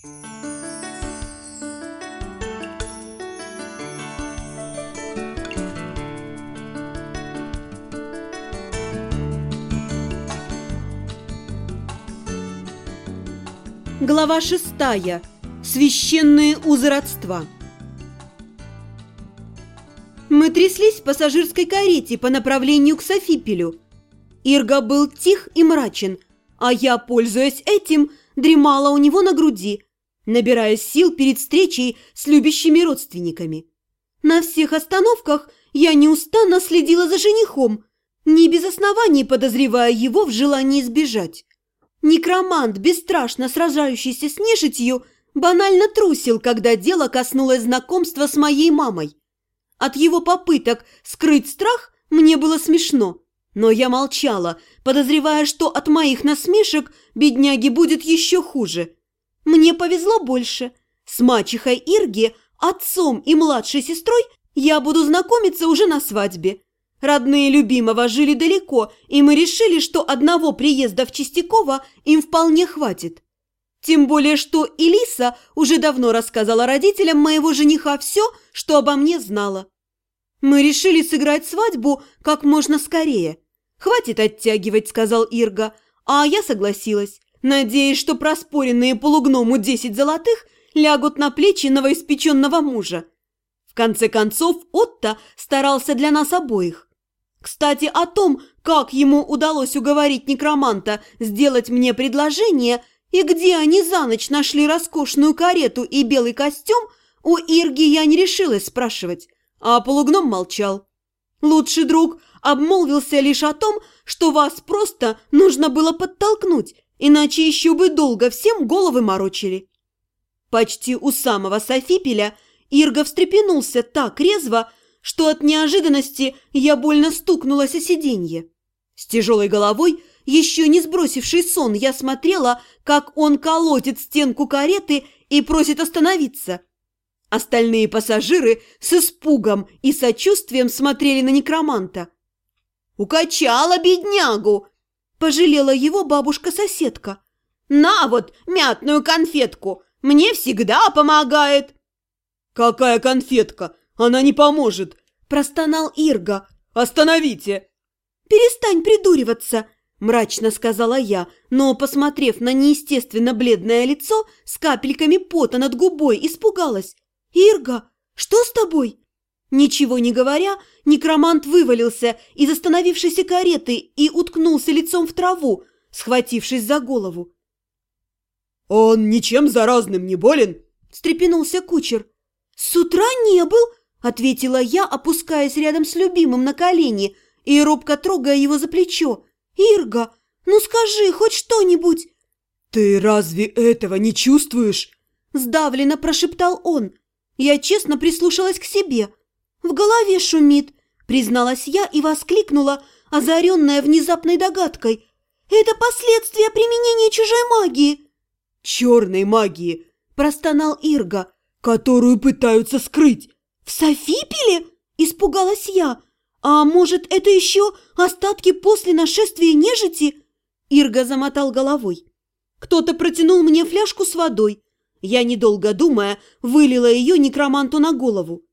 Глава шестая. Священные узы родства. Мы тряслись в пассажирской карете по направлению к Софипелю. Ирга был тих и мрачен, а я, пользуясь этим, дремала у него на груди, набирая сил перед встречей с любящими родственниками. На всех остановках я неустанно следила за женихом, не без оснований подозревая его в желании сбежать. Некромант, бесстрашно сражающийся с нежитью, банально трусил, когда дело коснулось знакомства с моей мамой. От его попыток скрыть страх мне было смешно, но я молчала, подозревая, что от моих насмешек бедняги будет еще хуже. Мне повезло больше. С мачехой Ирги, отцом и младшей сестрой я буду знакомиться уже на свадьбе. Родные любимого жили далеко, и мы решили, что одного приезда в Чистякова им вполне хватит. Тем более, что Элиса уже давно рассказала родителям моего жениха все, что обо мне знала. Мы решили сыграть свадьбу как можно скорее. «Хватит оттягивать», — сказал Ирга, а я согласилась, надеясь, что проспоренные полугному десять золотых лягут на плечи новоиспеченного мужа. В конце концов, Отто старался для нас обоих. Кстати, о том, как ему удалось уговорить некроманта сделать мне предложение и где они за ночь нашли роскошную карету и белый костюм, у Ирги я не решилась спрашивать, а полугном молчал. Лучший друг обмолвился лишь о том, что вас просто нужно было подтолкнуть, иначе еще бы долго всем головы морочили. Почти у самого Софипеля Ирга встрепенулся так резво, что от неожиданности я больно стукнулась о сиденье. С тяжелой головой, еще не сбросивший сон, я смотрела, как он колотит стенку кареты и просит остановиться. Остальные пассажиры с испугом и сочувствием смотрели на некроманта. «Укачала беднягу!» – пожалела его бабушка-соседка. «На вот мятную конфетку! Мне всегда помогает!» «Какая конфетка? Она не поможет!» – простонал Ирга. «Остановите!» «Перестань придуриваться!» – мрачно сказала я, но, посмотрев на неестественно бледное лицо с капельками пота над губой, испугалась. «Ирга, что с тобой?» Ничего не говоря, некромант вывалился из остановившейся кареты и уткнулся лицом в траву, схватившись за голову. «Он ничем заразным не болен?» – встрепенулся кучер. «С утра не был!» – ответила я, опускаясь рядом с любимым на колени и робко трогая его за плечо. «Ирга, ну скажи хоть что-нибудь!» «Ты разве этого не чувствуешь?» – сдавленно прошептал он. Я честно прислушалась к себе. «В голове шумит», – призналась я и воскликнула, озаренная внезапной догадкой. «Это последствия применения чужой магии!» «Черной магии!» – простонал Ирга – которую пытаются скрыть. В Софипеле? Испугалась я. А может, это еще остатки после нашествия нежити? Ирга замотал головой. Кто-то протянул мне фляжку с водой. Я, недолго думая, вылила ее некроманту на голову.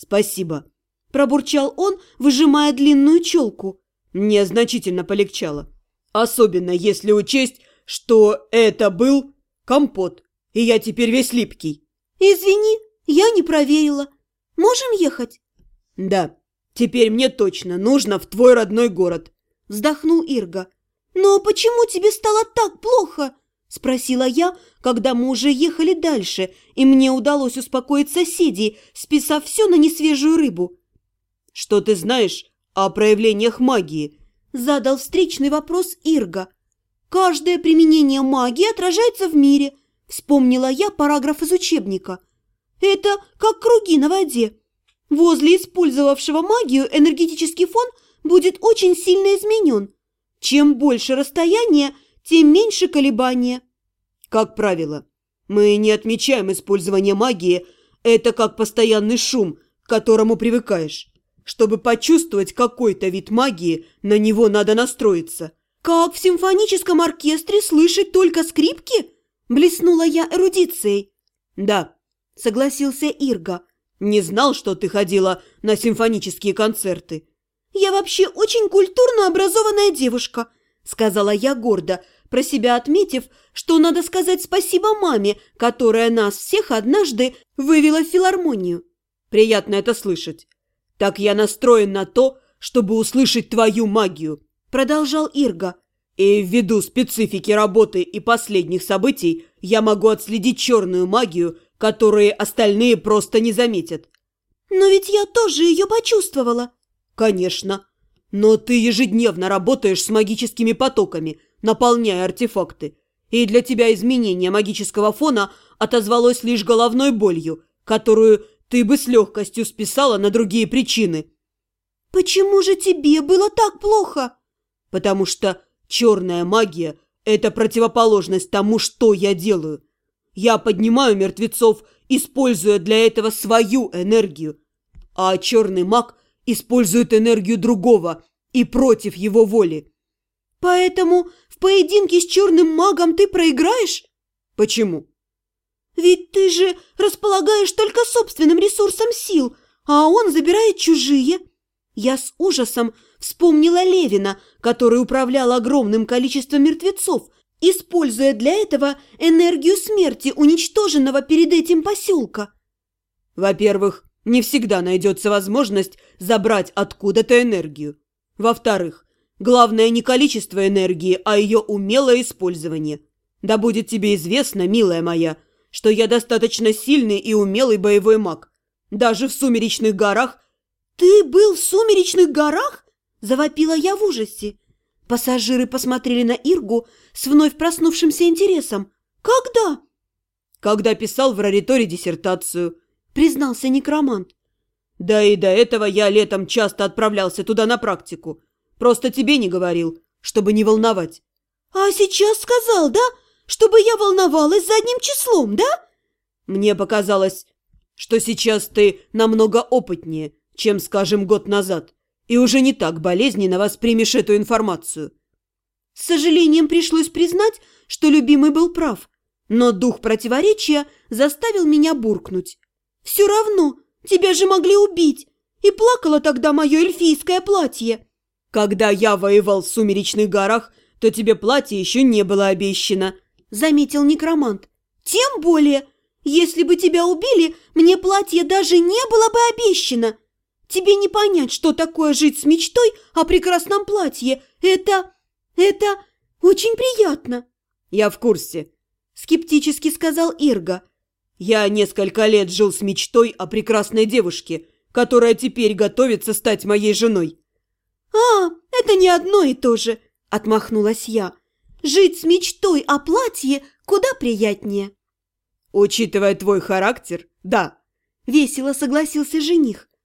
«Спасибо», – пробурчал он, выжимая длинную челку. «Мне значительно полегчало. Особенно если учесть, что это был компот, и я теперь весь липкий». «Извини, я не проверила. Можем ехать?» «Да, теперь мне точно нужно в твой родной город», – вздохнул Ирга. «Но почему тебе стало так плохо?» – спросила я, когда мы уже ехали дальше, и мне удалось успокоить соседей, списав все на несвежую рыбу. «Что ты знаешь о проявлениях магии?» – задал встречный вопрос Ирга. «Каждое применение магии отражается в мире», Вспомнила я параграф из учебника. Это как круги на воде. Возле использовавшего магию энергетический фон будет очень сильно изменен. Чем больше расстояние, тем меньше колебания. Как правило, мы не отмечаем использование магии. Это как постоянный шум, к которому привыкаешь. Чтобы почувствовать какой-то вид магии, на него надо настроиться. Как в симфоническом оркестре слышать только скрипки? Блеснула я эрудицией. Да, Согласился Ирга. не знал, что ты ходила на симфонические концерты. Я вообще очень культурно образованная девушка, сказала я гордо, про себя отметив, что надо сказать спасибо маме, которая нас всех однажды вывела в филармонию. Приятно это слышать. Так я настроен на то, чтобы услышать твою магию, Продолжал Ирга. И ввиду специфики работы и последних событий я могу отследить черную магию, которые остальные просто не заметят. Но ведь я тоже ее почувствовала. Конечно. Но ты ежедневно работаешь с магическими потоками, наполняя артефакты. И для тебя изменение магического фона отозвалось лишь головной болью, которую ты бы с легкостью списала на другие причины. Почему же тебе было так плохо? Потому что черная магия – это противоположность тому, что я делаю. Я поднимаю мертвецов, используя для этого свою энергию. А черный маг использует энергию другого и против его воли. Поэтому в поединке с черным магом ты проиграешь? Почему? Ведь ты же располагаешь только собственным ресурсом сил, а он забирает чужие. Я с ужасом вспомнила Левина, который управлял огромным количеством мертвецов, используя для этого энергию смерти уничтоженного перед этим поселка. Во-первых, не всегда найдется возможность забрать откуда-то энергию. Во-вторых, главное не количество энергии, а ее умелое использование. Да будет тебе известно, милая моя, что я достаточно сильный и умелый боевой маг. Даже в сумеречных горах «Ты был в сумеречных горах?» – завопила я в ужасе. Пассажиры посмотрели на Иргу с вновь проснувшимся интересом. «Когда?» когда писал в Рариторе диссертацию, признался некромант. Да и до этого я летом часто отправлялся туда на практику. Просто тебе не говорил, чтобы не волновать. «А сейчас сказал, да? Чтобы я волновалась задним числом, да?» Мне показалось, что сейчас ты намного опытнее, чем, скажем, год назад, и уже не так болезненно воспримешь эту информацию. С сожалением пришлось признать, что любимый был прав, но дух противоречия заставил меня буркнуть. «Все равно, тебя же могли убить, и плакало тогда мое эльфийское платье». «Когда я воевал в Сумеречных горах, то тебе платье еще не было обещано», — заметил некромант. «Тем более, если бы тебя убили, мне платье даже не было бы обещано. Тебе не понять, что такое жить с мечтой о прекрасном платье. Это... это очень приятно». «Я в курсе», — скептически сказал Ирга. «Я несколько лет жил с мечтой о прекрасной девушке, которая теперь готовится стать моей женой». «А, это не одно и то же», — отмахнулась я. «Жить с мечтой о платье куда приятнее». «Учитывая твой характер, да», — весело согласился жених.